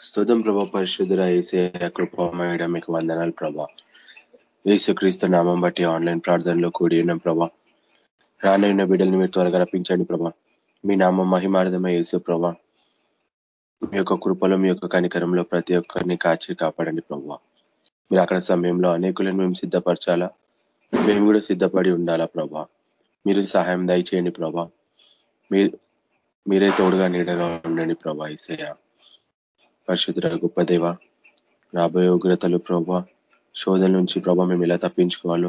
స్థుతం ప్రభా పరిశుద్ధుర ఏసే కృపమేడ మీకు వందనాలు ప్రభా. ఏసుక్రీస్తు నామం బట్టి ఆన్లైన్ ప్రార్థనలో కూడి ఉన్నాం ప్రభా. రానైన బిడ్డల్ని మీరు త్వరగా రప్పించండి ప్రభా. మీ నామం మహిమార్థమై యేసు ప్రభా. మీ యొక్క కృపలో మీ యొక్క కనికరంలో ప్రతి ఒక్కరిని కాచి కాపాడండి ప్రభా. మీరు అక్కడ సమయంలో అనేకులను మేము సిద్ధపరచాలా? మేము కూడా సిద్ధపడి ఉండాలా ప్రభా? మీరు సహాయం దయచేయండి ప్రభా. మీరే తోడుగా నీడగా ఉండండి ప్రభా ఈసయ పరిశుద్ధ గొప్ప దేవ రాబోయే ఉగ్రతలు ప్రభావ శోధల నుంచి ప్రభావ మేము ఎలా తప్పించుకోవాలో.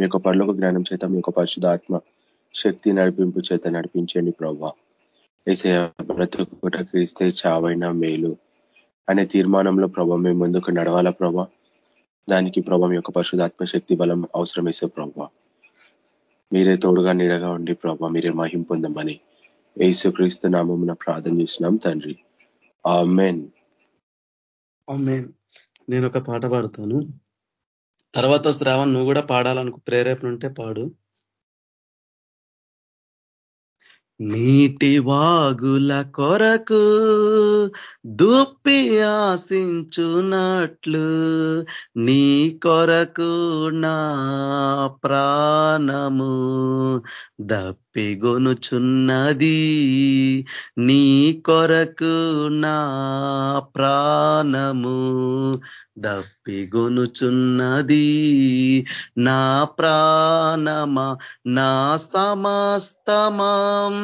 మీ యొక్క పనులకు జ్ఞానం చేత మీ యొక్క పరిశుధాత్మ శక్తి నడిపింపు చేత నడిపించండి ప్రభా. ఏసయ బ్రతుకుట క్రీస్తే చావైన మేలు. అనే తీర్మానంలో ప్రభావ మేము ముందుకు నడవాలా ప్రభా? దానికి ప్రభావ మీ యొక్క పరిశుధాత్మ శక్తి బలం అవసరమేసే ప్రభావ మీరే తోడుగా నీడగా ఉండి ప్రభా మీరే మహిం పొందమని. ఏసు క్రీస్తు నామం ప్రార్థన చేసినాం తండ్రి. ఆమెన్. నేను ఒక పాట పాడతాను. తర్వాత శ్రావణ్ నువ్వు కూడా పాడాలనుకు ప్రేరేపణ ఉంటే పాడు. నీటి వాగుల కొరకు దుప్పి ఆశించునట్లు నీ కొరకు నా ప్రాణము దప్పిగొనుచున్నది. నీ కొరకు నా ప్రాణము దప్పిగొనుచున్నది. నా ప్రాణమా నా సమస్తమాం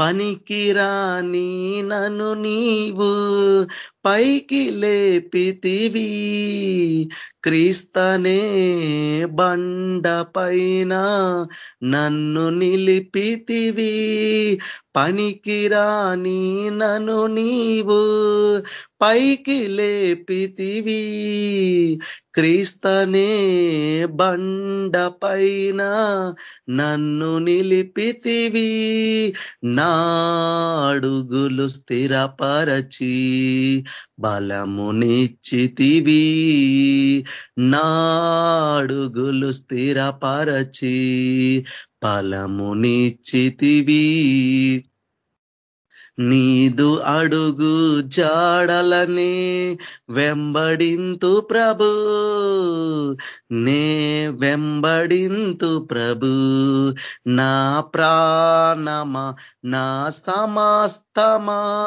పనికిరాని నన్ను నీవు పైకి లేపితివి. క్రీస్తనే బండ పైన నన్ను నిలిపితివి. పనికిరాని నను నీవు పైకి లేపితివి. క్రీస్తనే బండ పైన నన్ను నిలిపితివి. నాడుగులు స్థిరపరచి బలమునిచ్చితివి. నాడుగులు స్థిరపరచి బలమునిచ్చితివి. నీదు అడుగు జాడలని వెంబడింతు ప్రభు. నే వెంబడింతు ప్రభు. నా ప్రాణమా నా సమస్తమా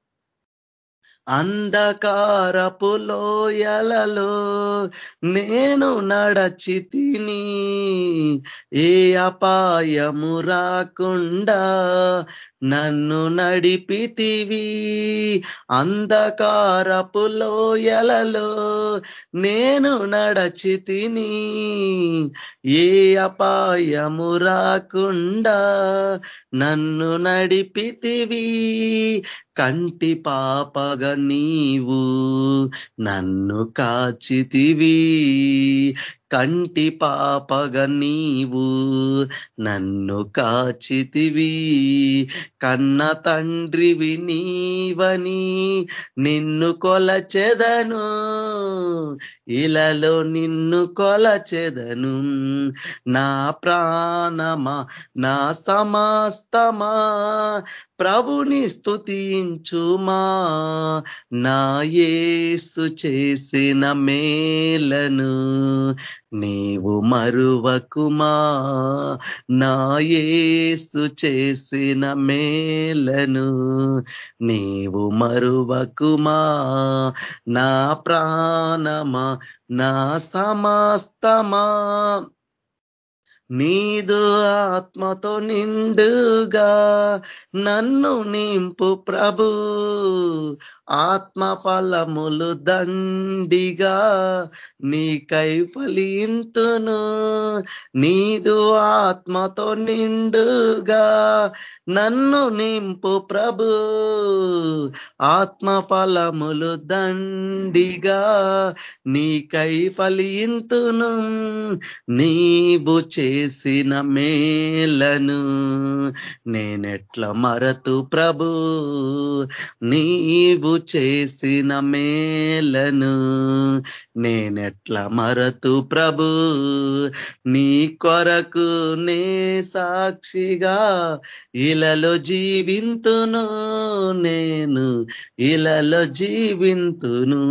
అంధకారపు లోయలలో నేను నడచి తిని ఏ అపాయము రాకుండా నన్ను నడిపితివి. అంధకారపు లోయలలో నేను నడచి తిని ఏ అపాయము రాకుండా నన్ను నడిపితివి. కంటి పాపగా నీవు నన్ను కాచితివి. కంటి పాపగ నీవు నన్ను కాచితివి. కన్న తండ్రివి నీవని నిన్ను కొలచెదను. ఇలలో నిన్ను కొలచెదను. నా ప్రాణమా నా సమస్తమా ప్రభుని స్థుతించుమా నా యేసు చేసిన మేలను నీవు మరువకుమా? నాయేసు చేసిన మేలను నీవు మరువకుమా? నా ప్రాణమా? నా సమస్తమా? నీదు ఆత్మతో నిండుగా నన్ను నింపు ప్రభు. ఆత్మ ఫలములు దండిగా నీకై ఫలింతును. నీదు ఆత్మతో నిండుగా నన్ను నింపు ప్రభు. ఆత్మ ఫలములు దండిగా నీకై ఫలింతును. నీవు చే చేసిన మేలను నేనెట్ల మరతు ప్రభు? నీవు చేసిన మేలను నేనెట్ల మరతు ప్రభు? నీ కొరకు నే సాక్షిగా ఇలలో జీవింతును నేను ఇలలో జీవింతును.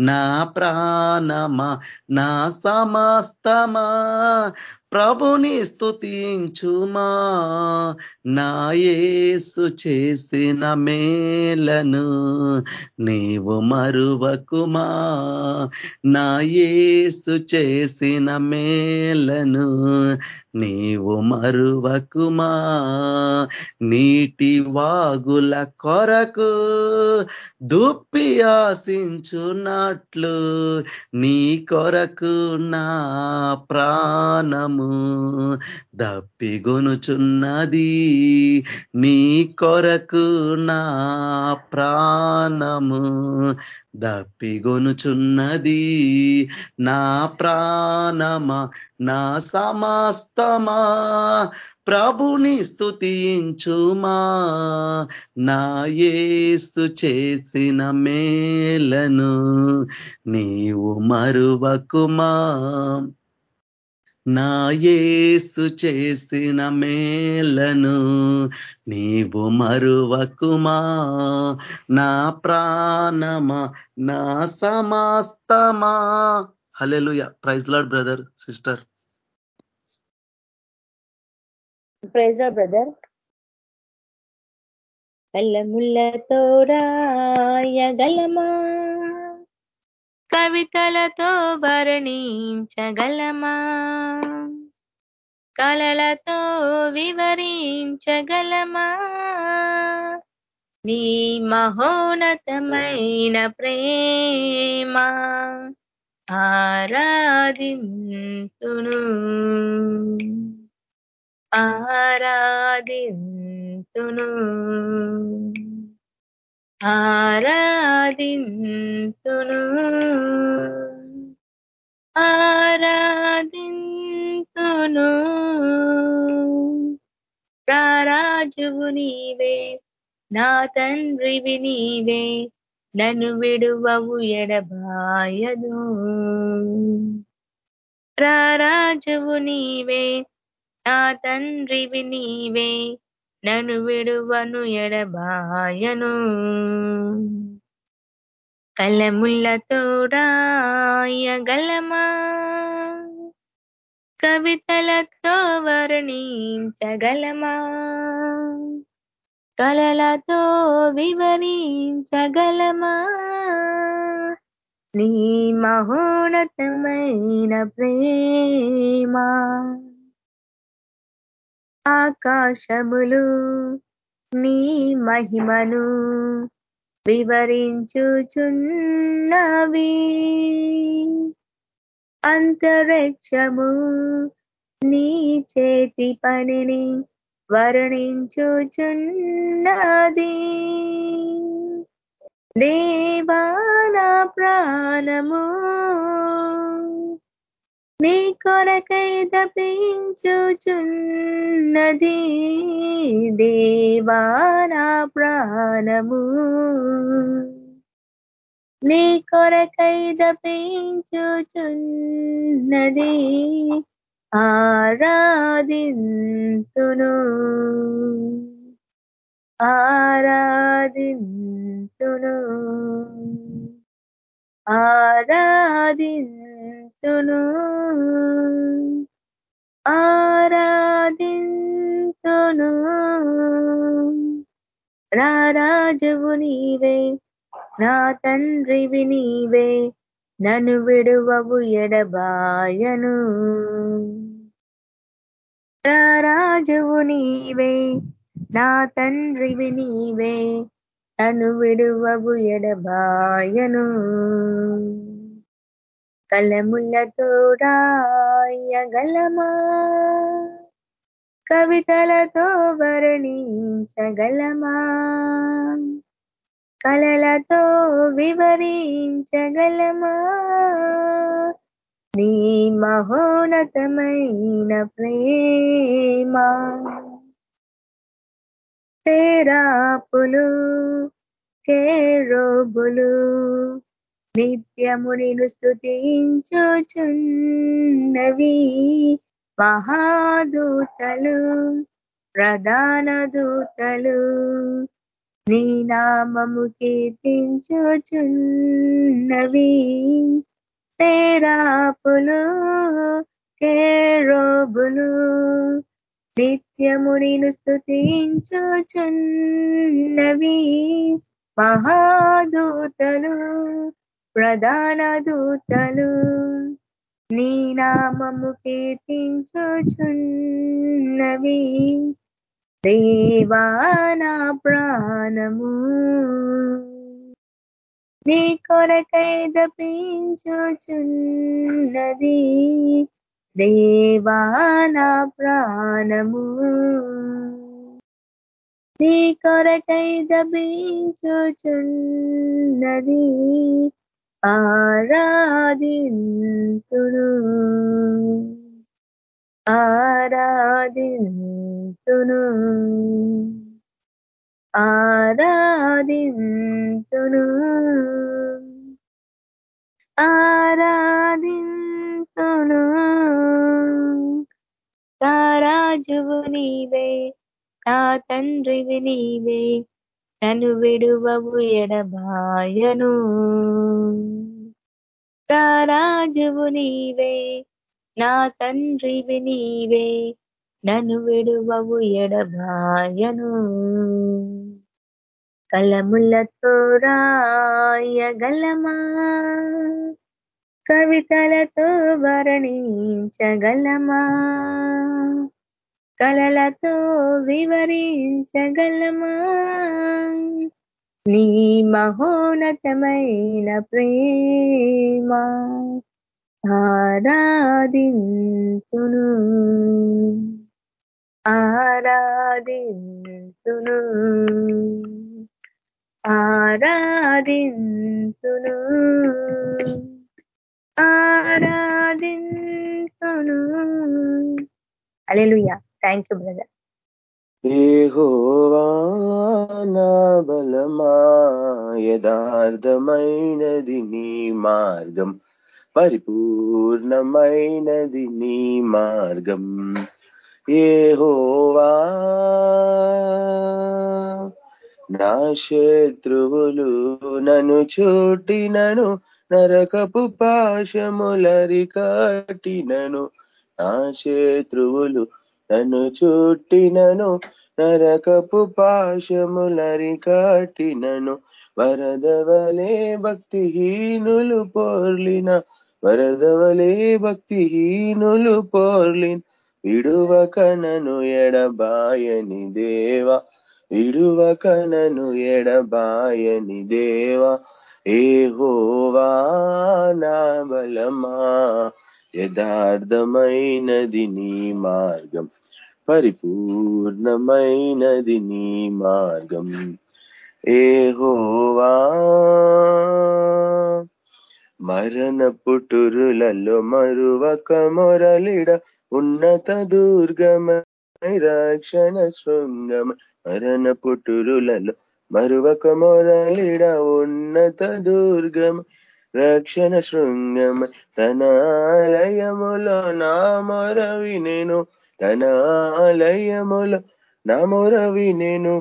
నా ప్రాణమా నా సమస్తమా ప్రభుని స్థుతించుమా నాయేసు చేసిన మేలను నీవు మరువకుమా? నాయేసు చేసిన మేలను నీవు మరువకుమా? నీటి వాగుల కొరకు దుప్పి ఆశించున్నట్లు నీ కొరకు నా ప్రాణము దప్పిగొనుచున్నది. నీ కొరకు నా ప్రాణము దప్పిగొనుచున్నది. నా ప్రాణమా? నా సమస్త సమస్తమా ప్రభుని స్థుతించుమా నాయేస్తు చేసిన మేలను నీవు మరువకుమా? నాయేసు చేసిన మేలను నీవు మరువకుమా? నా ప్రాణమా? నా సమస్తమా? Hallelujah praise lord brother sister. Praise brother. కళ్ళముళ్ళతో రాయగలమా కవితలతో వర్ణించగలమా? కళలతో వివరించగలమా? నీ మహోన్నతమైన ప్రేమ ఆరాధింతును. ఆరాధింతును. ఆరాధింతును. ఆరాధింతును. ప్రారాజువు నీవే నా తండ్రివి నీవే నన్ను విడువవు ఎడబాయదు. ప్రారాజువు నీవే నా తండ్రివి నీవే నన్ను విడువను ఎడబాయను. కలముళ్ళతో రాయగలమా కవితలతో వర్ణించగలమా కలలతో వివరించగలమా నీ మహోన్నతమైన ప్రేమ. ఆకాశములు నీ మహిమను వివరించుచున్నవి. అంతరిక్షము నీ చేతి పనిని వర్ణించుచున్నది. దేవాన ప్రాణము నీ కొరకై తపించుచున్నది దేవానా ప్రాణము. నీ కొరకై తపించుచున్నది ఆరాధింతును. ఆరాధింతును. ఆరాధింతును. ఆరాధింతును. రారాజువు నీవే నా తండ్రివి నీవే నన్ను విడువవు ఎడబాయను. రాజువు నీవే నా తండ్రివి నీవే నన్ను విడువవు ఎడబాయను. కలములతో కవితలతో వర్ణించగలమా. కలలతో వివరించగలమా. నీ మహోన్నతమైన ప్రేమ. తేరాపులు కేరోబులు నిత్యము నిన్ను స్థుతించుచున్నవి మహాదూతలు ప్రధాన దూతలు. నీ నామము కీర్తించుచున్నవి సేరాపులు కేరోబులు. నిత్యము నిన్ను స్థుతించుచున్నవి మహాదూతలు ప్రధాన దూతలు. నీ నామము కీర్తించుచున్నవి దేవానా ప్రాణము. నీ కొరకై దపించుచున్నది దేవానా ప్రాణము. నీ కొరకై దపించుచున్నది ఆరాధింతును. ఆరాధింతును. ఆరాధింతును. ఆరాధింతును. రారాజువు నీవే నా తండ్రివి నీవే నన్ను విడువవు ఎడబాయను. రాజువు నీవే నా తండ్రివి నీవే నన్ను విడువవు ఎడబాయను. కలములతో రాయగలమా కవితలతో వర్ణించగలమా? కలలతో వివరించగలమా? నీ మహోన్నతమైన ప్రేమ ఆరాధింతును ఆరాధింతును ఆరాధింతును ఆరాధించను alleluia thank you brother Jehovah బలమా యథార్థమైనది నీ మార్గం పరిపూర్ణమైనది నీ మార్గం. ఏహోవా నా శత్రువులు నన్ను చూటినను నరకపు పాశములరికాటినను నా శత్రువులు నన్ను చుట్టినను నరకపు పాశములరికాటినను వరదవలే భక్తిహీనులు పోర్లిన వరదవలే భక్తిహీనులు పోర్లిన్. విడువకనను ఎడబాయని దేవా విడువక నను ఎడబాయని దేవా ఏ హోవా నా బలమా యథార్థమైనది నీ మార్గం పరిపూర్ణమైనది నీ మార్గం ఏ హోవా మరణ పుటురులలో మరువక మొరలిడ ఉన్నత దుర్గమ రక్షణ శృంగం మరణ పుట్టురులలో మరువక మొరలిడ ఉన్నత దుర్గం. రక్షణ శృంగం తన ఆలయములో నా మొరవి నేను తన ఆలయములో నా మొరవి నేను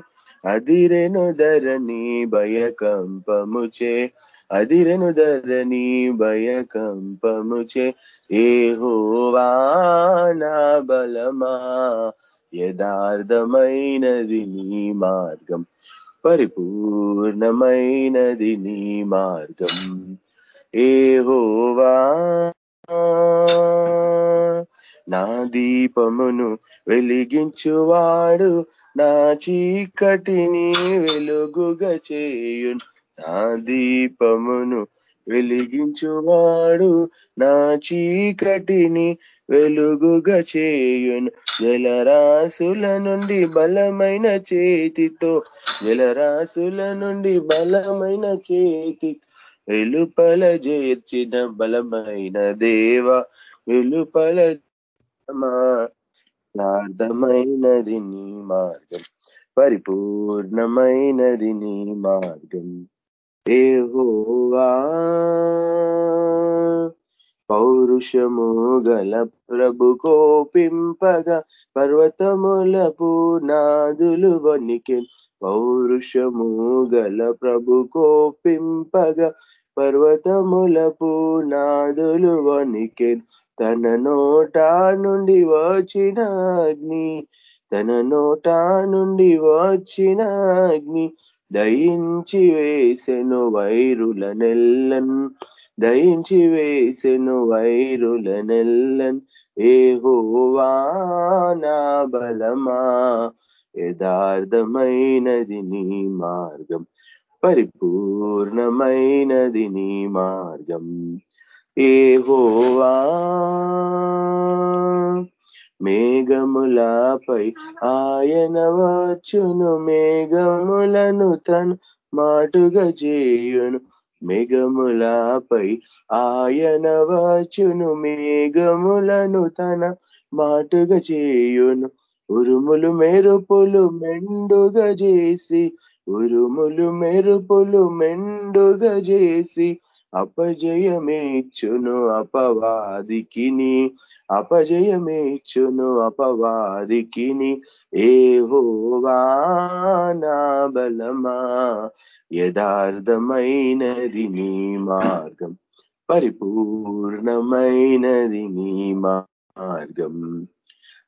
అదిరెను ధరణి భయకంపముచే అదిరెను ధరణి భయకంపముచే ఏహోవా నా బలమా యథార్థమైనది నీ మార్గం పరిపూర్ణమైనది నీ మార్గం ఏహోవా నా దీపమును వెలిగించువాడు నా చీకటిని వెలుగుగా చేయును. నా దీపమును వెలిగించువాడు నా చీకటిని వెలుగుగా చేయును. జలరాశుల నుండి బలమైన చేతితో జలరాశుల నుండి బలమైన చేతి వెలుపల చేర్చిన బలమైన దేవ వెలుపల ప్రార్థమైనది నీ మార్గం పరిపూర్ణమైనది నీ మార్గం. ఏహోవా పౌరుషము గల ప్రభు కోపింపగా పర్వతముల నాదులు వనికి పౌరుషము గల ప్రభు కోపింపగా పర్వతముల నాదులు వనికి తన నోటా నుండి వచ్చిన అగ్ని తన నోటా నుండి వచ్చిన అగ్ని దయించి వేసెను వైరుల నెల్లన్ దయించి వేసెను వైరుల నెల్లన్. ఏ నా బలమా యథార్థమైనది నీ మార్గం. పరిపూర్ణమైనది నీ మార్గం. ఏహోవా మేఘములపై ఆయన వచ్చును మేఘములను తను మాటుగా చేయును. మేఘములపై ఆయన వచ్చును మేఘములను తన మాటుగా చేయును. ఉరుములు మెరుపులు మెండుగా చేసి ఉరుములు మెరుపులు మెండుగా చేసి అపజయమేచ్చును అపవాదికిని అపజయమేచ్చును అపవాదికిని. ఏ హోవానా బలమా యథార్థమైనది నీ మార్గం పరిపూర్ణమైనది నీ మార్గం.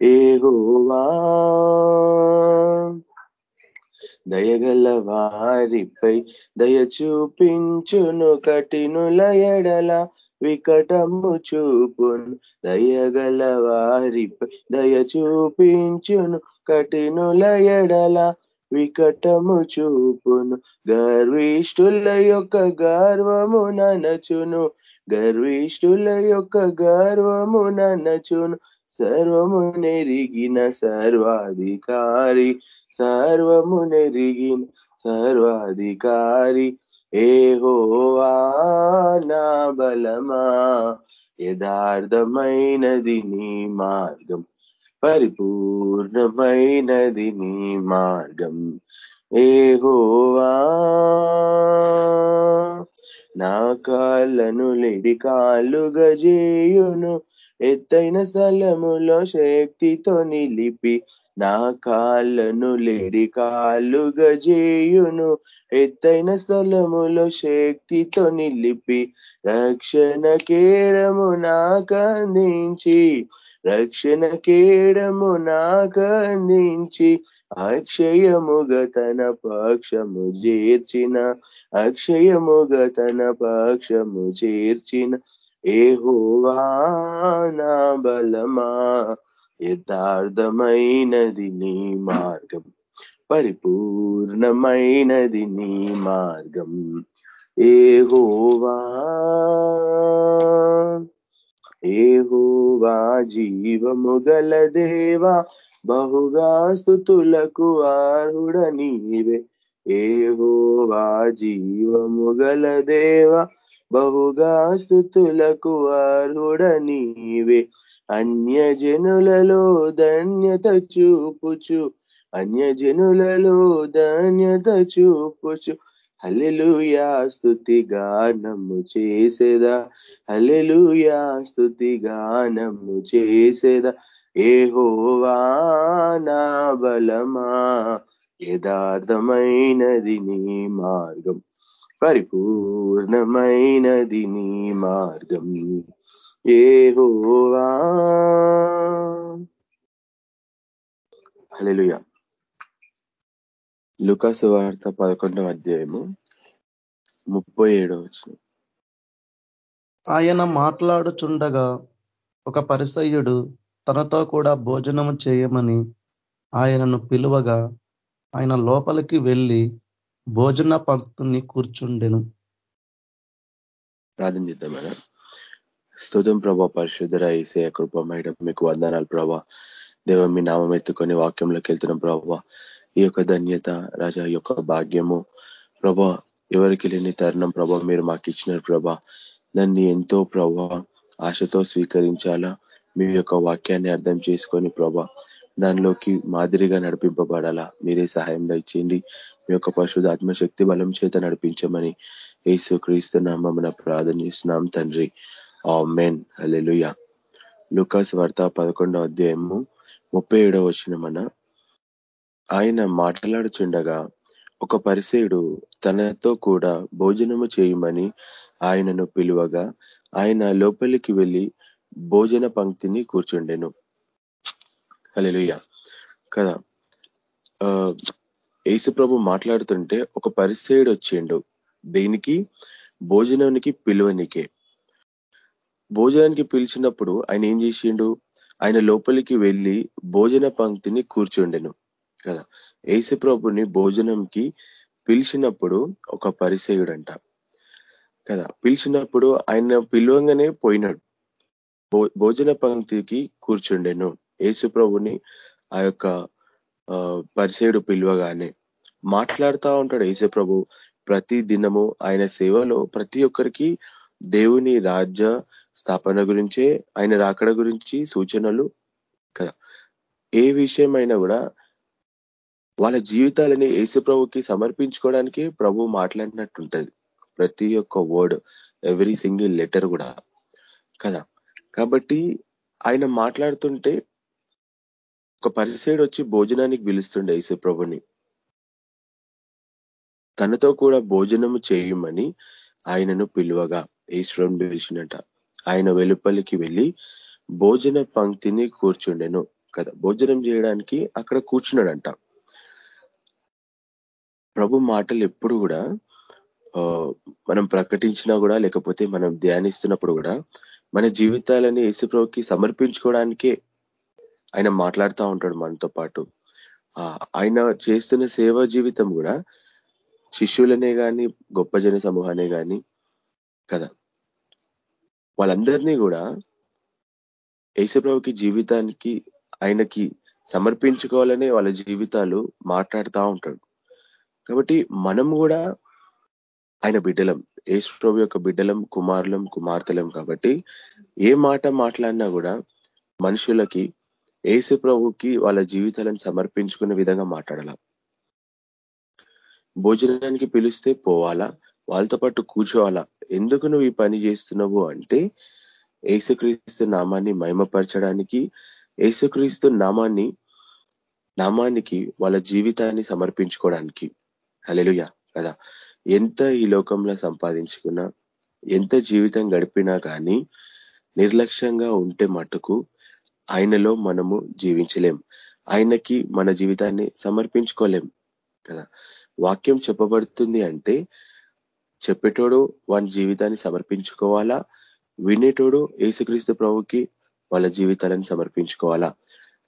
ఏ హోవా దయగల వారిపై దయ చూపించును కఠినుల ఎడల వికటము చూపును. దయగల వారిపై దయ చూపించును కఠినుల ఎడల వికటము చూపును. గర్విష్ఠుల యొక్క గర్వము ననచును. గర్విష్ఠుల యొక్క గర్వము ననచును. సర్వమునెరిగిన సర్వాధికారి సర్వమునెరిగిన సర్వాధికారి ఏ నా బలమా యథార్థమైనది నీ మార్గం పరిపూర్ణమైనది నీ మార్గం ఏహోవా. నా కాళ్ళను లేడి కాళ్ళుగా చేయును. ఎత్తైన స్థలములో శక్తితో నిలిపి నా కాళ్ళను లేడి కాళ్ళుగా చేయును. ఎత్తైన స్థలములో శక్తితో నిలిపి రక్షణ కేరము నాకందించి రక్షణ కేడము నాకందించి అక్షయముగ తన పక్షము చేర్చిన అక్షయముగ తన పక్షము చేర్చిన. ఏహోవానా బలమా యథార్థమైనది నీ మార్గం పరిపూర్ణమైనది నీ మార్గం. ఏహోవా. ఏహోవా జీవము గల దేవా బహుగా స్థుతులకు ఆరుడ నీవే ఏహోవా జీవము గల దేవా బహుగా స్థుతులకు అర్హుడ నీవే అన్యజనులలో ధన్యత చూపుచు అన్యజనులలో ధన్యత చూపుచు హల్లెలూయా స్తుతి గానము చేసేదా? హల్లెలూయా స్తుతి గానము చేసేదా? ఏహోవా నా బలమా యథార్థమైనది నీ మార్గం పరిపూర్ణమైనది నీ మార్గం ఏహోవా. హల్లెలూయా. లుకాసు వార్త పదకొండవ అధ్యాయము ముప్పై ఏడవ ఆయన మాట్లాడుచుండగా ఒక పరిసయ్యుడు తనతో కూడా భోజనము చేయమని ఆయనను పిలువగా ఆయన లోపలికి వెళ్ళి భోజన పంక్తుని కూర్చుండెను. ప్రార్థన చేద్దామన్నా స్తుతం ప్రభా పరిశుద్ధర ఏసే కృపమేయడం మీకు వందనాలు ప్రభా. దేవ మీ నామం ఎత్తుకొని వాక్యంలోకి వెళ్తున్నాం ప్రభా. ఈ యొక్క ధన్యత రాజా యొక్క భాగ్యము. ప్రభా ఎవరికి లేని తరుణం ప్రభా మీరు మాకు ఇచ్చినారు ప్రభా. దాన్ని ఎంతో ప్రభా ఆశతో స్వీకరించాలా? మీ యొక్క వాక్యాన్ని అర్థం చేసుకొని ప్రభా దానిలోకి మాదిరిగా నడిపింపబడాలా? మీరే సహాయం దయచేయండి. మీ యొక్క పరిశుద్ధ ఆత్మశక్తి బలం చేత నడిపించమని యేసు క్రీస్తు నామమున ప్రార్థన చేస్తున్నాం తండ్రి. ఆ మెన్ అలెలుయ లుకాస్ వార్త పదకొండవ అధ్యాయము ముప్పై ఏడవ వచ్చినమన ఆయన మాట్లాడుచుండగా ఒక పరిసేయుడు తనతో కూడా భోజనము చేయమని ఆయనను పిలువగా ఆయన లోపలికి వెళ్ళి భోజన పంక్తిని కూర్చుండెను. అలెలుయ కదా యేసుప్రభు మాట్లాడుతుంటే ఒక పరిసేయుడు వచ్చిండు. దేనికి? భోజనానికి పిలువనికే. భోజనానికి పిలిచినప్పుడు ఆయన ఏం చేసిండు? ఆయన లోపలికి వెళ్ళి భోజన పంక్తిని కూర్చుండెను. కదా. ఏసుప్రభుని భోజనంకి పిలిచినప్పుడు ఒక పరిసేయుడంట. కదా. పిలిచినప్పుడు ఆయన పిలువంగానే పోయినాడు. భోజన పంక్తికి కూర్చుండెను. ఏసుప్రభుని ఆ యొక్క పరిసేయుడు పిలువగానే మాట్లాడుతూ ఉంటాడు ఏసుప్రభు ప్రతి దినము ఆయన సేవలో ప్రతి ఒక్కరికి దేవుని రాజ్య స్థాపన గురించే ఆయన రాకడ గురించి సూచనలు కదా. ఏ విషయమైనా కూడా వాళ్ళ జీవితాలని ప్రభుకి సమర్పించుకోవడానికి ప్రభు మాట్లాడినట్టుంటది. ప్రతి ఒక్క వర్డ్ ఎవ్రీ సింగిల్ లెటర్ కూడా. కదా? కాబట్టి ఆయన మాట్లాడుతుంటే ఒక పరిసైడ్ వచ్చి భోజనానికి పిలుస్తుండే యేసుప్రభుని తనతో కూడా భోజనము చేయమని ఆయనను పిలువగా ఈశ్వరం పిలిచినట. ఆయన వెలుపలికి వెళ్ళి భోజన పంక్తిని కూర్చుండెను. కదా? భోజనం చేయడానికి అక్కడ కూర్చున్నాడంట. ప్రభు మాటలు ఎప్పుడు కూడా మనం ప్రకటించినా కూడా లేకపోతే మనం ధ్యానిస్తున్నప్పుడు కూడా మన జీవితాలని యేసుప్రభుకి సమర్పించుకోవడానికే ఆయన మాట్లాడుతూ ఉంటాడు మనతో పాటు. ఆయన చేస్తున్న సేవా జీవితం కూడా శిష్యులనే కానీ గొప్ప జన సమూహానే కానీ కదా. వాళ్ళందరినీ కూడా యేసుప్రభుకి జీవితానికి ఆయనకి సమర్పించుకోవాలనే వాళ్ళ జీవితాలు మాట్లాడుతూ ఉంటాడు. కాబట్టి మనం కూడా ఆయన బిడ్డలం యేసుప్రభు యొక్క బిడ్డలం కుమారులం కుమార్తెలం కాబట్టి ఏ మాట మాట్లాడినా కూడా మనుషులకి యేసు ప్రభుకి వాళ్ళ జీవితాలను సమర్పించుకునే విధంగా మాట్లాడాల? భోజనానికి పిలిస్తే పోవాలా? వాళ్ళతో పాటు కూర్చోవాలా? ఎందుకు నువ్వు ఈ పని చేస్తున్నావు అంటే ఏసుక్రీస్తు నామాన్ని మహిమపరచడానికి ఏసుక్రీస్తు నామాన్ని నామానికి వాళ్ళ జీవితాన్ని సమర్పించుకోవడానికి. హలెలుయ కదా? ఎంత ఈ లోకంలో సంపాదించుకున్నా ఎంత జీవితం గడిపినా కానీ నిర్లక్ష్యంగా ఉంటే మటుకు ఆయనలో మనము జీవించలేం. ఆయనకి మన జీవితాన్ని సమర్పించుకోలేం కదా? వాక్యం చెప్పబడుతుంది అంటే చెప్పేటోడు వాని జీవితాన్ని సమర్పించుకోవాలా? వినేటోడు ఏసుక్రీస్తు ప్రభుకి వాళ్ళ జీవితాలను సమర్పించుకోవాలా?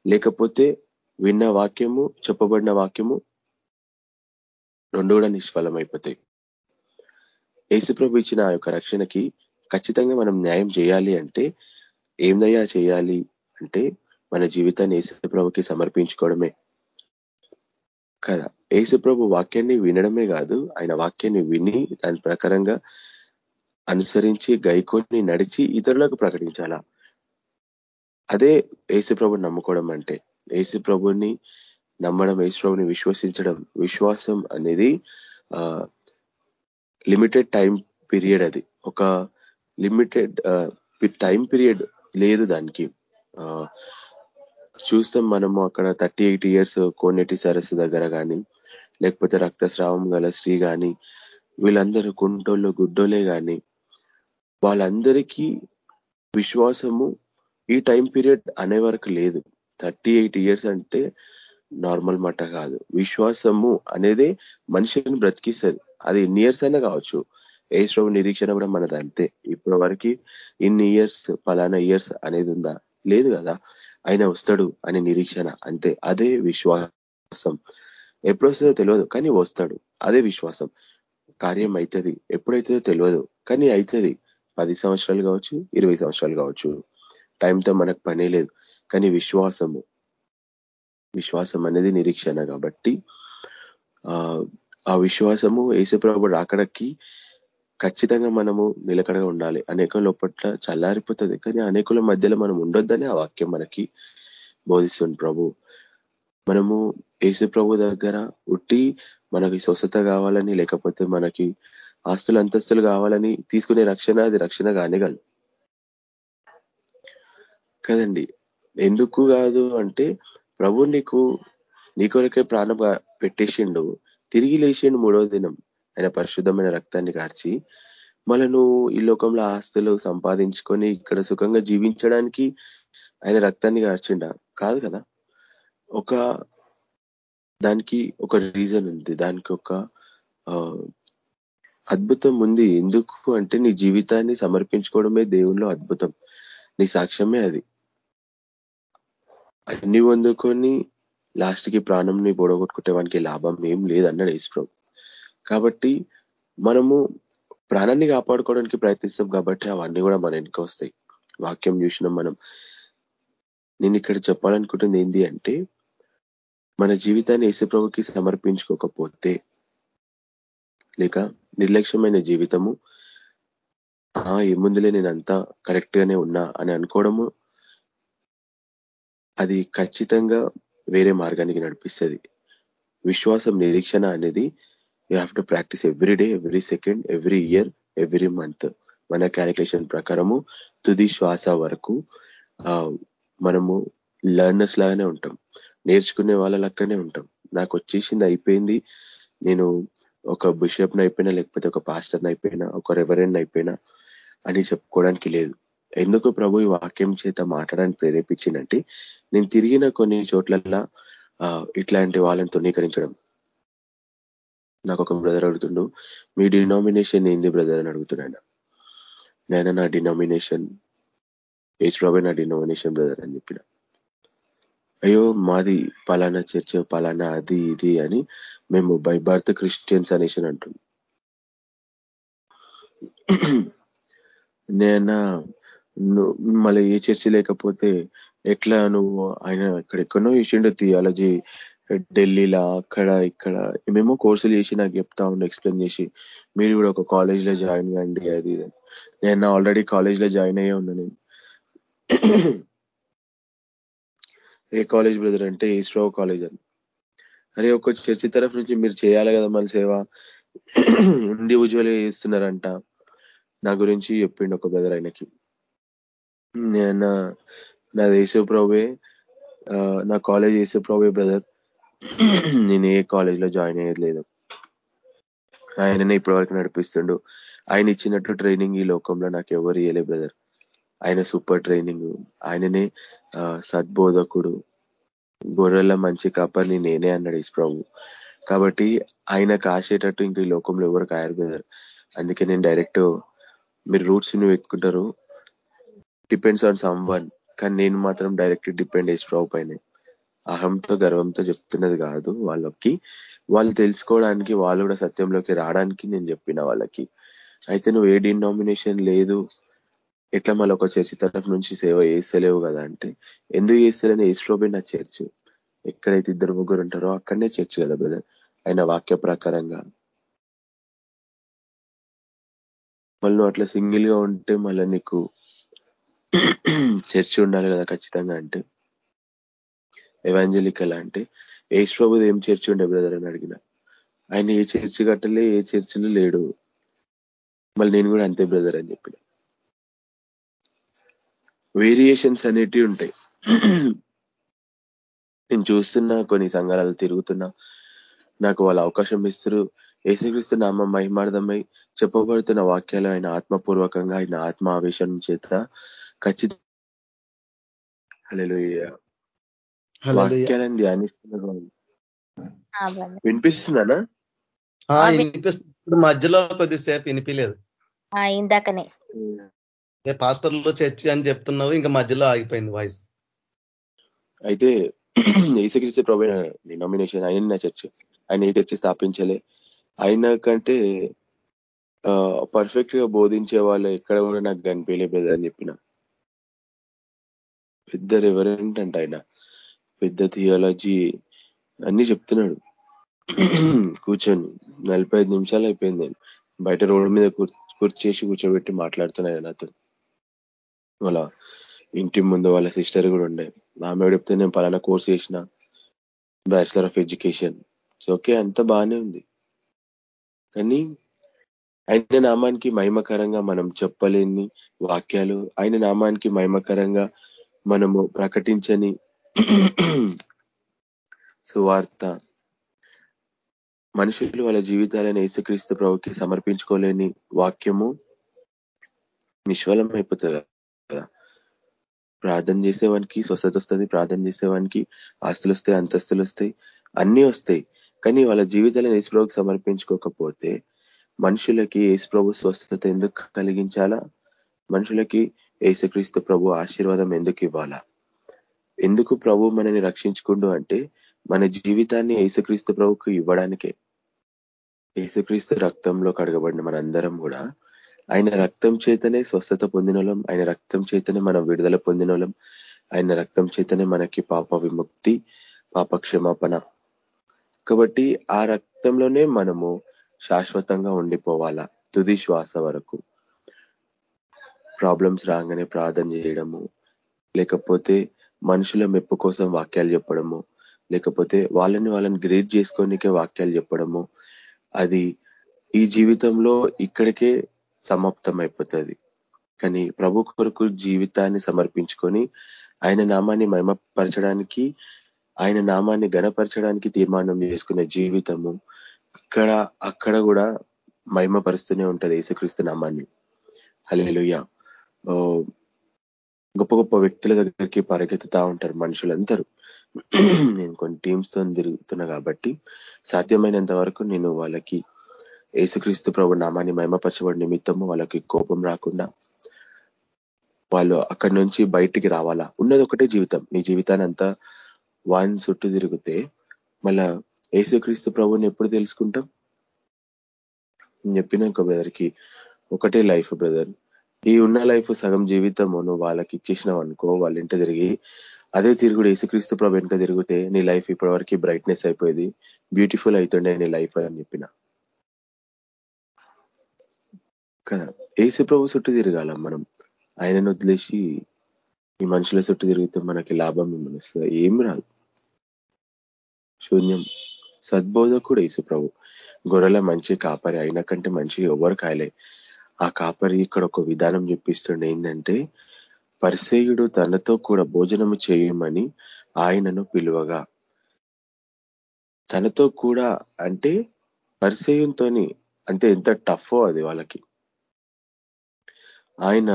లేకపోతే విన్న వాక్యము చెప్పబడిన వాక్యము రెండు కూడా నిష్ఫలమైపోతాయి. యేసుప్రభు ఇచ్చిన ఆ యొక్క రక్షణకి ఖచ్చితంగా మనం న్యాయం చేయాలి అంటే ఏందయ్యా చేయాలి అంటే మన జీవితాన్ని యేసుప్రభుకి సమర్పించుకోవడమే. కదా? యేసుప్రభు వాక్యాన్ని వినడమే కాదు ఆయన వాక్యాన్ని విని దాని ప్రకారంగా అనుసరించి గైకోని నడిచి ఇతరులకు ప్రకటించాలా? అదే యేసుప్రభుని నమ్ముకోవడం అంటే. యేసుప్రభుని నమ్మడం యేసుప్రభుని విశ్వసించడం విశ్వాసం అనేది లిమిటెడ్ టైం పీరియడ్ అది. ఒక లిమిటెడ్ టైం పీరియడ్ లేదు దానికి. చూస్తాం మనము అక్కడ థర్టీ ఎయిట్ ఇయర్స్ కోనేటి సరస్సు దగ్గర కానీ లేకపోతే రక్తస్రావం గల స్త్రీ కానీ వీళ్ళందరూ కుంటోళ్ళు గుడ్డోలే కానీ వాళ్ళందరికీ విశ్వాసము ఈ టైం పీరియడ్ అనే వరకు లేదు. థర్టీ ఎయిట్ ఇయర్స్ అంటే నార్మల్ మాట కాదు. విశ్వాసము అనేది మనిషిని బ్రతికిస్తుంది. అది ఎన్ని ఇయర్స్ అయినా కావచ్చు. ఏశ్వ నిరీక్షణ కూడా మనది అంతే. ఇప్పటి వరకు ఇన్ని ఇయర్స్ పలానా ఇయర్స్ అనేది ఉందా? లేదు కదా. ఆయన వస్తాడు అనే నిరీక్షణ అంతే. అదే విశ్వాసం. ఎప్పుడు వస్తుందో తెలియదు కానీ వస్తాడు. అదే విశ్వాసం. కార్యం అవుతుంది ఎప్పుడైతుందో తెలియదు కానీ అవుతుంది పది సంవత్సరాలు కావచ్చు ఇరవై సంవత్సరాలు కావచ్చు. టైంతో మనకు పనే లేదు. కానీ విశ్వాసము. విశ్వాసం అనేది నిరీక్షణ కాబట్టి ఆ విశ్వాసము ఏసుప్రభుడు రాకడకి ఖచ్చితంగా మనము నిలకడగా ఉండాలి. అనేక లోపట్ల చల్లారిపోతుంది. కానీ అనేకుల మధ్యలో మనం ఉండొద్దని ఆ వాక్యం మనకి బోధిస్తుంది ప్రభు. మనము యేసు ప్రభు దగ్గర ఉట్టి మనకి స్వస్థత కావాలని లేకపోతే మనకి ఆస్తులు అంతస్తులు కావాలని తీసుకునే రక్షణ అది రక్షణ కానే కాదు. కదండి? ఎందుకు కాదు అంటే ప్రభు నీకు నీ కొరకే ప్రాణం పెట్టేసిండు. తిరిగి లేచిండు మూడవ దినం. ఆయన పరిశుద్ధమైన రక్తాన్ని కార్చి మళ్ళీ నువ్వు ఈ లోకంలో ఆస్తులు సంపాదించుకొని ఇక్కడ సుఖంగా జీవించడానికి ఆయన రక్తాన్ని కార్చిండ? కాదు కదా. ఒక దానికి ఒక రీజన్ ఉంది. దానికి ఒక అద్భుతం ఉంది. ఎందుకు అంటే నీ జీవితాన్ని సమర్పించుకోవడమే దేవుల్లో అద్భుతం. నీ సాక్ష్యమే అది. అన్ని వందుకొని లాస్ట్కి ప్రాణంని పొడగొట్టుకుంటే వానికి లాభం ఏం లేదన్నాడు ఈశ్వరం కాబట్టి మనము ప్రాణాన్ని కాపాడుకోవడానికి ప్రయత్నిస్తాం కాబట్టి అవన్నీ కూడా మన వెనుక వస్తాయి. వాక్యం చూసినాం మనం. నేను ఇక్కడ చెప్పాలనుకుంటుంది ఏంటి అంటే మన జీవితాన్ని యేసుప్రభుకి సమర్పించుకోకపోతే లేక నిర్లక్ష్యమైన జీవితము ఆ ఏముందులే నేను అంతా కరెక్ట్ గానే ఉన్నా అని అనుకోవడము అది ఖచ్చితంగా వేరే మార్గానికి నడిపిస్తుంది. విశ్వాసం నిరీక్షణ అనేది you have to practice every day every second every year every month మన క్యాలిక్యులేషన్ ప్రకారము తుది శ్వాస వరకు మనము లర్నర్స్ లాగానే ఉంటాం. నేర్చుకునే వాళ్ళ లెక్కనే ఉంటాం. నాకు వచ్చేసింది అయిపోయింది. నేను ఒక బిషప్ని అయిపోయినా లేకపోతే ఒక పాస్టర్ని అయిపోయినా ఒక రెవరెండ్ అయిపోయినా అని చెప్పుకోవడానికి లేదు. ఎందుకు ప్రభు ఈ వాక్యం చేత మాట్లాడడానికి ప్రేరేపించిందంటే నేను తిరిగిన కొన్ని చోట్లల్లా ఇట్లాంటి వాళ్ళని తృణీకరించడం. నాకు ఒక బ్రదర్ అడుగుతుండు మీ డినామినేషన్ ఏంది బ్రదర్? అని అడుగుతున్నాడు నేను నా డినామినేషన్ ఏజ్ ప్రభు నా డినామినేషన్ బ్రదర్ అని చెప్పిన. అయ్యో మాది పలానా చర్చ పలానా అది ఇది అని మేము బై బర్త్ క్రిస్టియన్స్ అనేసి అంటుంది నేను మళ్ళీ ఏ చర్చి లేకపోతే ఎట్లా నువ్వు ఆయన ఎక్కడెక్కడో ఇచ్చిండు థియాలజీ ఢిల్లీలో అక్కడ ఇక్కడ. ఏమేమో కోర్సులు చేసి నాకు చెప్తా ఉండే ఎక్స్ప్లెయిన్ చేసి. మీరు కూడా ఒక కాలేజ్లో జాయిన్ కండి అది ఇది. నేను ఆల్రెడీ కాలేజ్లో జాయిన్ అయ్యే ఉన్నా నేను. ఏ కాలేజ్ బ్రదర్ అంటే ఈస్ట్రో కాలేజ్ అని. అరే ఒక చర్చి తరఫు నుంచి మీరు చేయాలి కదా మన సేవ. ఇండివిజువల్ ఉజ్వలు చేస్తున్నారంట. నా గురించి చెప్పిండు ఒక బ్రదర్ ఆయనకి. నేను నాది యేసుప్రభే నా కాలేజ్ యేసుప్రభే బ్రదర్ నేను ఏ కాలేజ్లో జాయిన్ అయ్యేది లేదు. ఆయననే ఇప్పటి వరకు నడిపిస్తుండు. ఆయన ఇచ్చినట్టు ట్రైనింగ్ ఈ లోకంలో నాకు ఎవరు ఇయ్యలే బ్రదర్ ఆయన సూపర్ ట్రైనింగ్ ఆయననే సద్బోధకుడు. గొర్రెల మంచి కాపర్ని నేనే అన్నాడు ఇస్ ప్రభు. కాబట్టి ఆయన కాసేటట్టు ఇంకా ఈ లోకంలో ఎవరు కాయరు బ్రదర్ అందుకే నేను డైరెక్ట్ మీరు రూట్స్ని వెతుకుంటారు డిపెండ్స్ ఆన్ సమ్ వన్ కానీ నేను మాత్రం డైరెక్ట్ డిపెండ్ చేసి ప్రభు పైనే. అహంతో గర్వంతో చెప్తున్నది కాదు వాళ్ళకి. వాళ్ళు తెలుసుకోవడానికి వాళ్ళు కూడా సత్యంలోకి రావడానికి నేను చెప్పిన వాళ్ళకి. అయితే నువ్వు ఏ డినామినేషన్ లేదు. ఎట్లా మళ్ళీ ఒక చర్చి తరఫు నుంచి సేవ చేస్తలేవు కదా అంటే. ఎందుకు చేస్తలేని ఏసులోబే నా చర్చ్ ఎక్కడైతే ఇద్దరు ముగ్గురు ఉంటారో అక్కడనే చర్చ్ కదా బ్రదర్ ఆయన వాక్య ప్రకారంగా. మళ్ళీ అట్లా సింగిల్గా ఉంటే మళ్ళీ నీకు చర్చి ఉండాలి కదా ఖచ్చితంగా అంటే. ఎవాంజలికల్ అంటే. ఏసు ప్రభుది ఏం చర్చి ఉండే బ్రదర్ అని అడిగిన. ఆయన ఏ చర్చి కట్టలే ఏ చర్చిలు లేడు. మళ్ళీ నేను కూడా అంతే బ్రదర్ అని చెప్పిన. వేరియేషన్స్ అనేటివి ఉంటాయి. నేను చూస్తున్నా కొన్ని సంఘాలలో తిరుగుతున్నా. నాకు వాళ్ళ అవకాశం ఇస్తారు. ఏసుక్రీస్తు నామ మహిమార్థమై చెప్పబడుతున్న వాక్యాలు ఆయన ఆత్మపూర్వకంగా ఆయన ఆత్మ ఆవేశం చేత ఖచ్చిత వాక్యాలను ధ్యానిస్తున్నారు వినిపిస్తుందనా వినిపిస్తుంది. మధ్యలో కొద్దిసేపు వినిపించలేదు ఇందాకనే. పాస్టర్లో చర్చి అని చెప్తున్నావు ఇంకా మధ్యలో ఆగిపోయింది వాయిస్. అయితే ఏసుక్రీస్తు ప్రభు డినామినేషన్ ఆయన నా చర్చ్. ఆయన ఏ చర్చ్ స్థాపించలే. ఆయన కంటే పర్ఫెక్ట్గా బోధించే వాళ్ళు ఎక్కడ కూడా నాకు కనిపించలేదు అని చెప్పిన. పెద్ద రెవరెంట్ అంట ఆయన. పెద్ద థియాలజీ అన్ని చెప్తున్నాడు. కూర్చొని నలభై నిమిషాలు అయిపోయింది. బయట రోడ్డు మీద కూర్చేసి కూర్చోబెట్టి మాట్లాడుతున్నాయి నాతో. వాళ్ళ ఇంటి ముందు వాళ్ళ సిస్టర్ కూడా ఉండే. ఆమె చెప్తే నేను పలానా కోర్స్ చేసిన. Bachelor of education so okay అంత బాగానే ఉంది. కానీ ఆయన నామానికి మహిమకరంగా మనం చెప్పలేని వాక్యాలు ఆయన నామానికి మహిమకరంగా మనము ప్రకటించని సువార్త మనుషులు వాళ్ళ జీవితాలను యేసుక్రీస్తు ప్రభుకి సమర్పించుకోలేని వాక్యము నిష్ఫలం అయిపోతుంది కదా. ప్రార్థన చేసేవానికి స్వస్థత వస్తుంది ప్రార్థన చేసేవానికి ఆస్తులు వస్తాయి అంతస్తులు వస్తాయి అన్నీ వస్తాయి. కానీ వాళ్ళ జీవితాలను యేసుప్రభుకి సమర్పించుకోకపోతే మనుషులకి యేసుప్రభు స్వస్థత ఎందుకు కలిగించాలా? మనుషులకి ఏసుక్రీస్తు ప్రభు ఆశీర్వాదం ఎందుకు ఇవ్వాలా? ఎందుకు ప్రభు మనని రక్షించుకుండు అంటే మన జీవితాన్ని ఏసుక్రీస్తు ప్రభుకు ఇవ్వడానికే. ఏసుక్రీస్తు రక్తంలో కడగబడిన మనందరం కూడా ఆయన రక్తం చేతనే స్వస్థత పొందినోళం ఆయన రక్తం చేతనే మనం విడుదల పొందినోళం ఆయన రక్తం చేతనే మనకి పాప విముక్తి పాప క్షమాపణ. కాబట్టి ఆ రక్తంలోనే మనము శాశ్వతంగా ఉండిపోవాలా? తుది శ్వాస వరకు. ప్రాబ్లమ్స్ రాగానే ప్రార్థన చేయడము లేకపోతే మనుషుల మెప్పు కోసం వాక్యాలు చెప్పడము లేకపోతే వాళ్ళని వాళ్ళని గ్రేట్ చేసుకోనికే వాక్యాలు చెప్పడము అది ఈ జీవితంలో ఇక్కడికే సమాప్తం అయిపోతుంది కానీ ప్రభు కొరకు జీవితాన్ని సమర్పించుకొని ఆయన నామాన్ని మహిమపరచడానికి ఆయన నామాన్ని గణపరచడానికి తీర్మానం చేసుకునే జీవితము ఇక్కడ అక్కడ కూడా మహిమపరుస్తూనే ఉంటది యేసుక్రీస్తు నామాన్ని. హలేలుయ్య గొప్ప గొప్ప వ్యక్తుల దగ్గరికి పరిగెత్తుతా ఉంటారు మనుషులందరూ. నేను కొన్ని టీమ్స్తో తిరుగుతున్నా కాబట్టి సాధ్యమైనంత వరకు నేను వాళ్ళకి ఏసుక్రీస్తు ప్రభు నామాన్ని మహిమపరచబడి నిమిత్తము వాళ్ళకి కోపం రాకుండా వాళ్ళు అక్కడి నుంచి బయటికి రావాలా? ఉన్నది ఒకటే జీవితం. నీ జీవితాన్ని అంతా వాని చుట్టూ తిరిగితే మళ్ళా ఏసుక్రీస్తు ప్రభుని ఎప్పుడు తెలుసుకుంటాం? నేను చెప్పిన ఇంకో బ్రదర్కి ఒకటే లైఫ్ బ్రదర్ ఈ ఉన్న లైఫ్ సగం జీవితము నువ్వు వాళ్ళకి ఇచ్చేసినావు అనుకో వాళ్ళ ఇంట తిరిగి అదే తిరుగుడు యేసుక్రీస్తు ప్రభు వెంట తిరిగితే నీ లైఫ్ ఇప్పటివరకు బ్రైట్నెస్ అయిపోయింది బ్యూటిఫుల్ అవుతుండే నీ లైఫ్ అని చెప్పిన. కదా ఏసు ప్రభు చుట్టూ తిరగాల మనం. ఆయనను వదిలేసి ఈ మనుషుల చుట్టూ తిరిగితే మనకి లాభం వస్తుంది ఏం రాదు. శూన్యం. సద్బోధకుడు యేసు ప్రభు. గొర్రెల మంచి కాపరి అయిన కంటే మంచి ఎవరు కాయలే. ఆ కాపరి ఇక్కడ ఒక విధానం చెప్పిస్తుండే ఏంటంటే పరిసేయుడు తనతో కూడా భోజనము చేయమని ఆయనను పిలువగా. తనతో కూడా అంటే పరిసేయంతో అంటే ఎంత టఫో అది వాళ్ళకి. ఆయన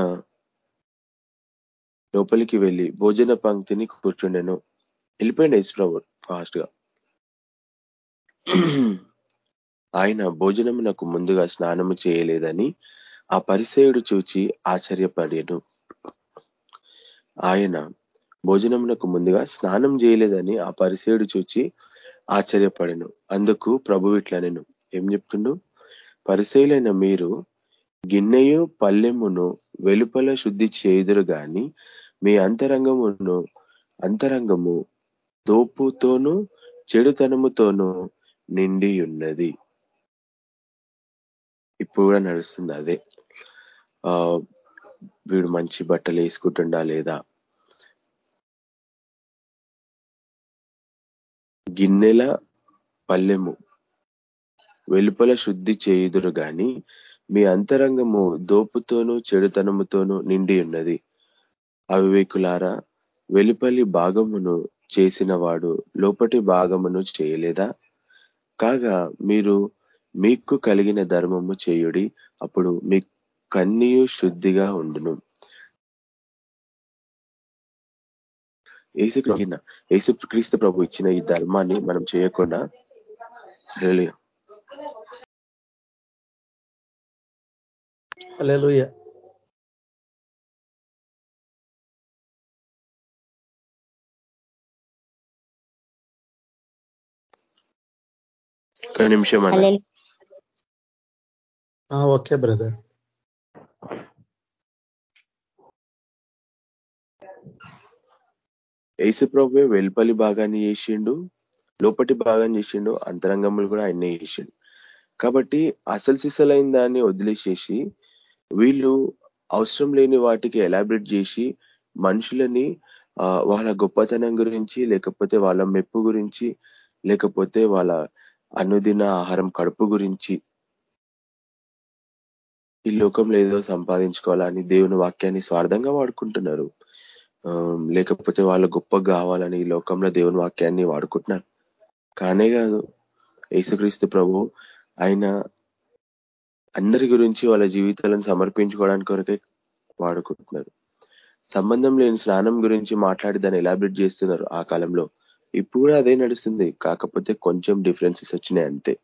లోపలికి వెళ్ళి భోజన పంక్తిని కూర్చుండెను. వెళ్ళిపోయింది యశ్వ్రభు ఫాస్ట్గా ఆయన భోజనమునకు ముందుగా స్నానము చేయలేదని ఆ పరిసేయుడు చూచి ఆశ్చర్యపడేను. ఆయన భోజనమునకు ముందుగా స్నానం చేయలేదని ఆ పరిసేయుడు చూచి ఆశ్చర్యపడెను. అందుకు ప్రభు ఇట్లనెను ఏం చెప్తుండు? పరిశైలైన మీరు గిన్నెయు పల్లెమును వెలుపల శుద్ధి చేయుదురు గాని మీ అంతరంగమును అంతరంగము దోపుతోనూ చెడుతనముతోనూ నిండి ఉన్నది ఇప్పుడు కూడా నడుస్తుంది అదే. వీడు మంచి బట్టలు వేసుకుంటుండా లేదా? గిన్నెల పల్లెము. వెలుపల శుద్ధి చేయుదురు గాని మీ అంతరంగము దోపుతోనూ చెడుతనముతోనూ నిండి ఉన్నది. అవివేకులారా వెలుపలి భాగమును చేసిన వాడు లోపటి భాగమును చేయలేదా? కాగా మీరు మీకు కలిగిన ధర్మము చేయుడి అప్పుడు మీ కన్నీయు శుద్ధిగా ఉండును. ఏసు ఏసు క్రీస్తు ప్రభు ఇచ్చిన ఈ ధర్మాన్ని మనం చేయకుండా నిమిషం ఓకే బ్రదర్. యేసుప్రభువే వెలుపలి భాగాన్ని చేసిండు లోపటి భాగాన్ని చేసిండు అంతరంగములు కూడా ఆయన్నే చేసిండు. కాబట్టి అసలు సిసలైన దాన్ని వదిలేసేసి వీళ్ళు అవసరం లేని వాటికి ఎలాబరేట్ చేసి మనుషులని వాళ్ళ గొప్పతనం గురించి లేకపోతే వాళ్ళ మెప్పు గురించి లేకపోతే వాళ్ళ అనుదిన ఆహారం కడుపు గురించి ఈ లోకంలో ఏదో సంపాదించుకోవాలని దేవుని వాక్యాన్ని స్వార్థంగా వాడుకుంటున్నారు. లేకపోతే వాళ్ళు గొప్పగా కావాలని ఈ లోకంలో దేవుని వాక్యాన్ని వాడుకుంటున్నారు. కానే కాదు యేసుక్రీస్తు ప్రభు ఆయన అందరి గురించి వాళ్ళ జీవితాలను సమర్పించుకోవడానికి కొరకే వాడుకుంటున్నారు. సంబంధం లేని స్నానం గురించి మాట్లాడి దాన్ని ఎలాబరేట్ చేస్తున్నారు ఆ కాలంలో. ఇప్పుడు కూడా అదే నడుస్తుంది. కాకపోతే కొంచెం డిఫరెన్సెస్ వచ్చినాయి అంతే.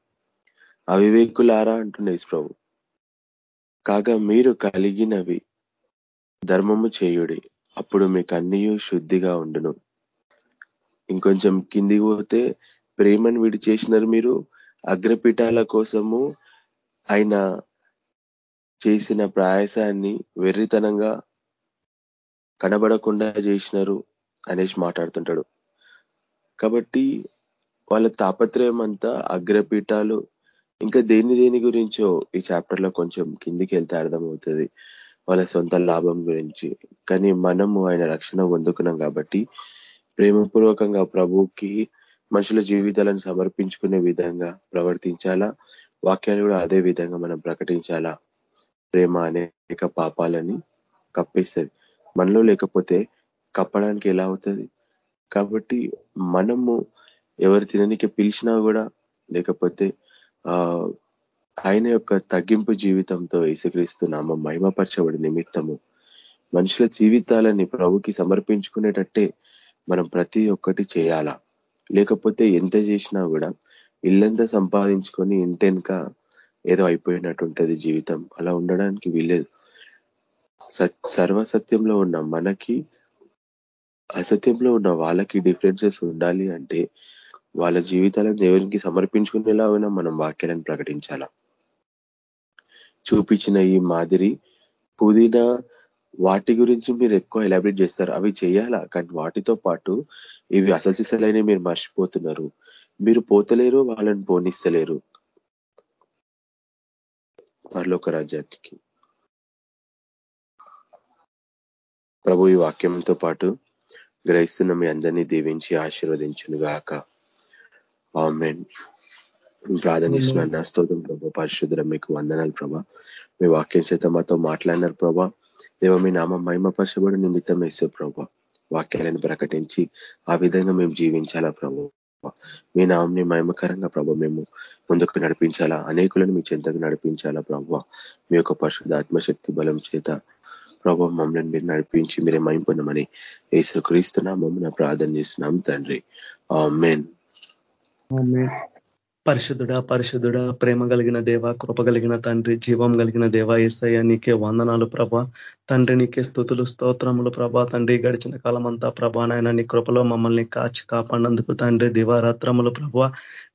అవివేకులారా అంటుండే ప్రభు. కాగా మీరు కలిగినవి ధర్మము చేయుడి అప్పుడు మీకు అన్ని శుద్ధిగా ఉండును. ఇంకొంచెం కిందికి పోతే ప్రేమను విడి చేసినారు మీరు. అగ్రపీఠాల కోసము ఆయన చేసిన ప్రయాసాన్ని వెర్రితనంగా కనబడకుండా చేసినారు అనేసి మాట్లాడుతుంటాడు. కాబట్టి వాళ్ళ తాపత్రయం అంతా అగ్రపీఠాలు. ఇంకా దేని దేని గురించో ఈ చాప్టర్లో కొంచెం కిందికి వెళ్తే అర్థమవుతుంది. వాళ్ళ సొంత లాభం గురించి. కానీ మనము ఆయన రక్షణ పొందుకున్నాం కాబట్టి ప్రేమపూర్వకంగా ప్రభుకి మనుషుల జీవితాలను సమర్పించుకునే విధంగా ప్రవర్తించాలా? వాక్యాన్ని కూడా అదే విధంగా మనం ప్రకటించాలా? ప్రేమ అనేక పాపాలని కప్పేస్తుంది. మనలో లేకపోతే కప్పడానికి ఎలా అవుతుంది? కాబట్టి మనము ఎవరు తిననికి పిలిచినా కూడా లేకపోతే ఆ ఆయన యొక్క తగ్గింపు జీవితంతో ఇసుక్రీస్తున్నాము మహిమపరచబడి నిమిత్తము. మనుషుల జీవితాలని ప్రభుకి సమర్పించుకునేటట్టే మనం ప్రతి ఒక్కటి చేయాలా? లేకపోతే ఎంత చేసినా కూడా ఇల్లంతా సంపాదించుకొని ఇంటెనక ఏదో అయిపోయినట్టుంటది జీవితం. అలా ఉండడానికి వీల్లేదు. సర్వసత్యంలో ఉన్న మనకి అసత్యంలో ఉన్న వాళ్ళకి డిఫరెన్సెస్ ఉండాలి అంటే వాళ్ళ జీవితాలను దేవునికి సమర్పించుకునేలా మనం వాక్యాలను ప్రకటించాలా? చూపించిన ఈ మాదిరి పుదీనా వాటి గురించి మీరు ఎక్కువ ఎలాబరేట్ చేస్తారు. అవి చేయాలా? కానీ వాటితో పాటు ఇవి అసలు మీరు మర్చిపోతున్నారు. మీరు పోతలేరు వాళ్ళని పోనిస్తలేరు. పరలోక రాజ్యానికి. ప్రభు ఈ వాక్యంతో పాటు గ్రహిస్తున్న మీ అందరినీ దీవించి ఆశీర్వదించును గాక ఆమెన్. ప్రార్థనిస్తున్న స్తోత్రం ప్రభా పరిశుద్ధ మీకు వందనాలు ప్రభా. మీ వాక్యం చేత మాతో మాట్లాడినారు ప్రభా. దేవ మీ నామం మహిమపరచబడి నిమిత్తం వేసే ప్రభా. వాక్యాలను ప్రకటించి ఆ విధంగా మేము జీవించాలా ప్రభు. మీ నామంని మహిమకరంగా ప్రభు మేము ముందుకు నడిపించాలా అనేకులను మీ చెంతకు నడిపించాలా ప్రభు. మీ యొక్క పరిశుద్ధ ఆత్మశక్తి బలం చేత ప్రభావ మమ్మల్ని మీరు నడిపించి మీరే మైంపొందమని ఏసు క్రీస్తునామం ప్రార్థన చేస్తున్నాం తండ్రి. మెయిన్ పరిశుద్ధుడ పరిశుద్ధుడ ప్రేమ కలిగిన దేవ కృప కలిగిన తండ్రి జీవం కలిగిన దేవ ఏసయ్య నీకే వందనాలు ప్రభ. తండ్రి నీకే స్థుతులు స్తోత్రములు ప్రభా. తండ్రి గడిచిన కాలం అంతా ప్రభా నాయన నీ కృపలో మమ్మల్ని కాచి కాపాడినందుకు తండ్రి దివారాత్రములు ప్రభ.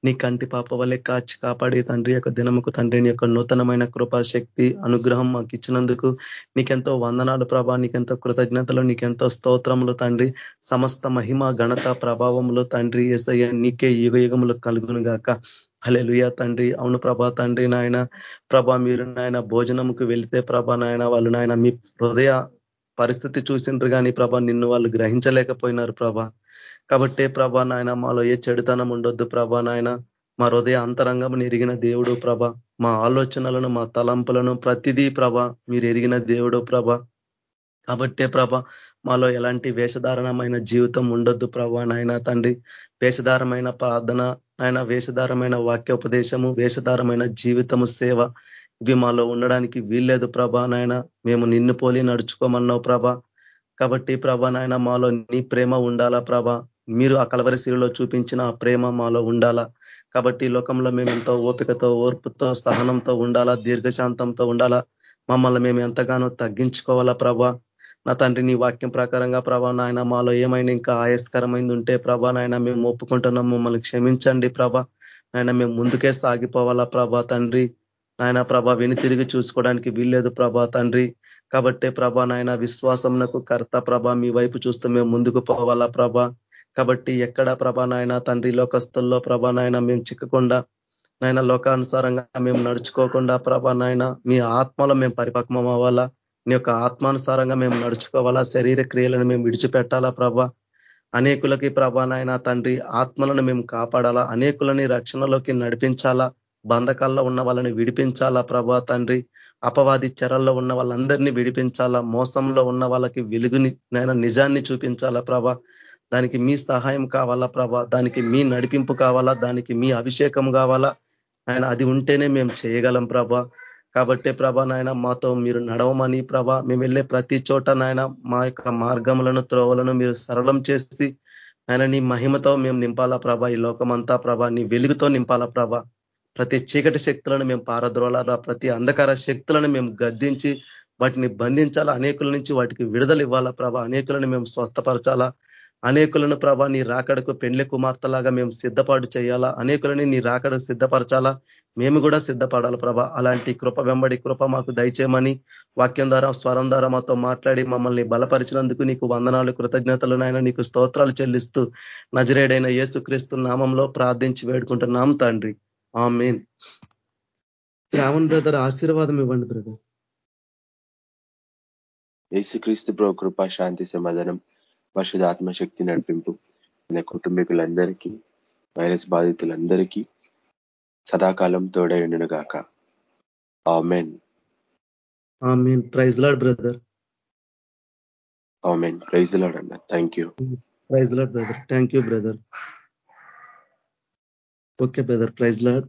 నీ కంటి పాప వల్లే కాచి కాపాడి తండ్రి యొక్క దినముకు తండ్రి నీ యొక్క నూతనమైన కృపా శక్తి అనుగ్రహం మాకు ఇచ్చినందుకు నీకెంతో వందనాలు ప్రభా. నీకెంతో కృతజ్ఞతలు నీకెంతో స్తోత్రములు తండ్రి. సమస్త మహిమ ఘనత ప్రభావములు తండ్రి ఏసయ్య నీకే యుగ యుగములు కలుగును గాక హలెలుయ తండ్రి. అవును ప్రభా తండ్రి నాయన. ప్రభా మీరు నాయన భోజనంకు వెళితే ప్రభా నాయన వాళ్ళు నాయన మీ హృదయ పరిస్థితి చూసిండ్రు కానీ ప్రభా నిన్ను వాళ్ళు గ్రహించలేకపోయినారు ప్రభా. కాబట్టే ప్రభా నాయన మాలో ఏ చెడుతనం ఉండొద్దు ప్రభా నాయన. మా హృదయ అంతరంగం ఎరిగిన దేవుడు ప్రభ. మా ఆలోచనలను మా తలంపులను ప్రతిదీ ప్రభ మీరు ఎరిగిన దేవుడు ప్రభ. కాబట్టే ప్రభ మాలో ఎలాంటి వేషధారణమైన జీవితం ఉండొద్దు ప్రభా నాయన తండ్రి. వేషధారమైన ప్రార్థన ఆయన వేషధారమైన వాక్యోపదేశము వేషధారమైన జీవితము సేవ ఇవి మాలో ఉండడానికి వీల్లేదు ప్రభా నాయన. మేము నిన్ను పోలి నడుచుకోమన్నావు ప్రభా. కాబట్టి ప్రభా నాయన మాలో నీ ప్రేమ ఉండాలా ప్రభా? మీరు ఆ కలవరిశీలలో చూపించిన ఆ ప్రేమ మాలో ఉండాలా? కాబట్టి లోకంలో మేము ఎంతో ఓపికతో ఓర్పుతో సహనంతో ఉండాలా దీర్ఘశాంతంతో ఉండాలా? మమ్మల్ని మేము ఎంతగానో తగ్గించుకోవాలా ప్రభా? నా తండ్రి నీ వాక్యం ప్రకారంగా ప్రభా నాయన మాలో ఏమైనా ఇంకా ఆయస్కరమైంది ఉంటే ప్రభా నాయన మేము ఒప్పుకుంటున్నాం. మమ్మల్ని క్షమించండి ప్రభ. నాయన మేము ముందుకే సాగిపోవాలా ప్రభా తండ్రి. నాయన ప్రభా విని తిరిగి చూసుకోవడానికి వీల్లేదు ప్రభా తండ్రి. కాబట్టే ప్రభా నాయన విశ్వాసంకు కర్త ప్రభ మీ వైపు చూస్తూ మేము ముందుకు పోవాలా ప్రభ. కాబట్టి ఎక్కడ ప్రభా నాయన తండ్రి లోకస్తుల్లో ప్రభా నాయన మేము చిక్కకుండా నాయన లోకానుసారంగా మేము నడుచుకోకుండా ప్రభా నాయన మీ ఆత్మలో మేము పరిపక్వం అవ్వాలా నీ యొక్క ఆత్మానుసారంగా మేము నడుచుకోవాలా? శరీర క్రియలను మేము విడిచిపెట్టాలా ప్రభా? అనేకులకి ప్రభా నాయన తండ్రి ఆత్మలను మేము కాపాడాలా? అనేకులని రక్షణలోకి నడిపించాలా? బంధకాల్లో ఉన్న వాళ్ళని విడిపించాలా ప్రభా తండ్రి? అపవాది చెరల్లో ఉన్న వాళ్ళందరినీ విడిపించాలా? మోసంలో ఉన్న వాళ్ళకి వెలుగుని నాయన నిజాన్ని చూపించాలా ప్రభా? దానికి మీ సహాయం కావాలా ప్రభా? దానికి మీ నడిపింపు కావాలా? దానికి మీ అభిషేకం కావాలా? ఆయన అది ఉంటేనే మేము చేయగలం ప్రభా. కాబట్టి ప్రభా నాయన మాతో మీరు నడవమని ప్రభా మేము వెళ్ళే ప్రతి చోట నాయన మా యొక్క మార్గములను త్రోవలను మీరు సరళం చేసి ఆయన నీ మహిమతో మేము నింపాలా ప్రభా ఈ లోకమంతా ప్రభా నీ వెలుగుతో నింపాలా ప్రభా. ప్రతి చీకటి శక్తులను మేము పారద్రోలాలా ప్రతి అంధకార శక్తులను మేము గద్దించి వాటిని బంధించాలా అనేకుల నుంచి వాటికి విడుదల ఇవ్వాలా ప్రభా అనేకులను మేము స్వస్థపరచాలా. అనేకులను ప్రభా నీ రాకడకు పెండ్లి కుమార్తెలాగా మేము సిద్ధపాటు చేయాలా? అనేకులని నీ రాకడకు సిద్ధపరచాలా? మేము కూడా సిద్ధపడాలి ప్రభా. అలాంటి కృప వెంబడి కృప మాకు దయచేయమని వాక్యం ద్వారా స్వరం ద్వారా మాతో మాట్లాడి మమ్మల్ని బలపరిచినందుకు నీకు వందనాలు కృతజ్ఞతలు నాయన. నీకు స్తోత్రాలు చెల్లిస్తూ నజరేడైన యేసుక్రీస్తు నామంలో ప్రార్థించి వేడుకుంటున్నాం తండ్రి. ఆ మెయిన్ శ్రావణ్ బ్రదర్ ఆశీర్వాదం ఇవ్వండి బ్రదర్. యేసుక్రీస్తు ప్రభు కృప శాంతి సమాధానం. పరిశుధ ఆత్మశక్తి నడిపింపు మన కుటుంబీకులందరికీ వైరస్ బాధితులందరికీ సదాకాలం తోడై ఉండును గాక. Amen. Amen. Praise lord brother. Amen. Praise lord అన్న. Thank you. Praise lord brother. Thank you brother. Okay brother. Praise lord.